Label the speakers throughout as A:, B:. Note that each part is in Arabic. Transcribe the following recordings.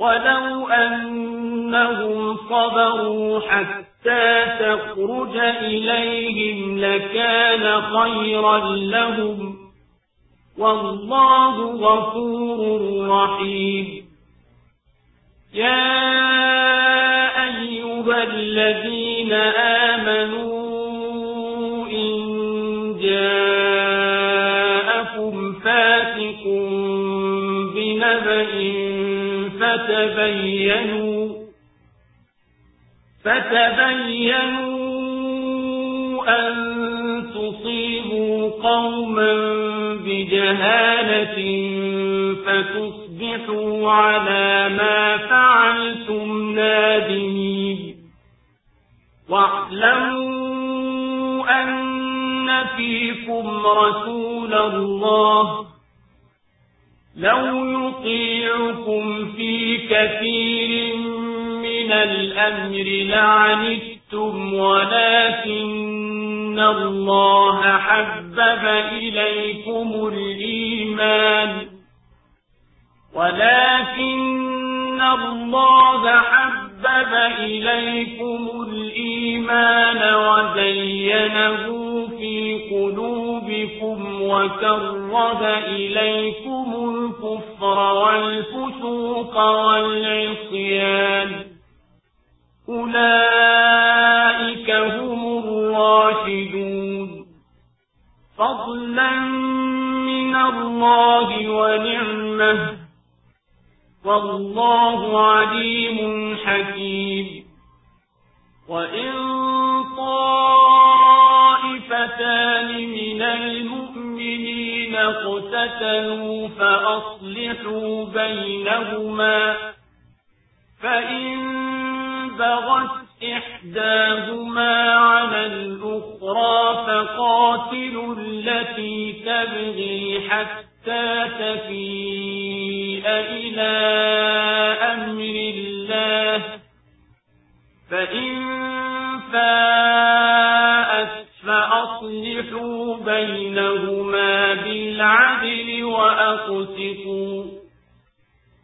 A: ولو أنهم صبروا حتى تخرج إليهم لكان خيرا لهم والله غفور رحيم يا أيها الذين آمنوا إن جاءكم فاتق بنبأ فتبينوا فتبينوا أن تصيبوا قوما بجهالة فتصبحوا على ما فعلتم نادمين واعلموا أن فيكم رسول الله لو يطيعكم في كثير من الأمر لعنتم ولكن الله حبب إليكم الإيمان ولكن الله حبب إليكم الإيمان وزينه في قلوبكم وكرد إليكم الكفر والفسوق والعصيان أولئك هم الراشدون فضلا من الله ونعمه والله عليم حكيم وإن طال فَتَنُوا فَأَصْلِحُوا بَيْنَهُمَا فَإِن بَغَتْ إِحْدَاهُمَا عَلَى الْأُخْرَى فَقَاتِلُوا الَّتِي تَبْغِي حَتَّى تَفِيءَ إِلَى أَمْرِ اللَّهِ فَإِن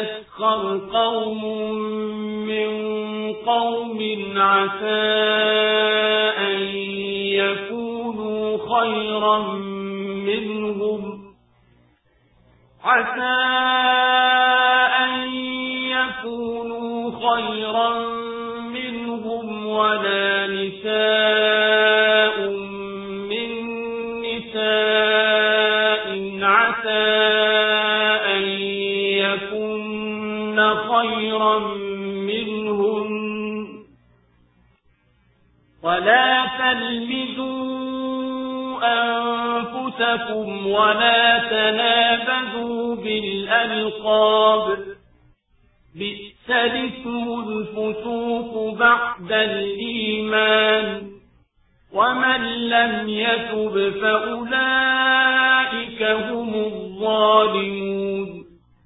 A: يسخر قوم من قوم عسى أن يكونوا خيرا منهم عسى لكن خيرا منهن ولا تلمزوا أنفسكم ولا تنابذوا بالألقاب بئس الاسم الفسوق بعد الإيمان ومن لم يتب فأولئك هم الظالمون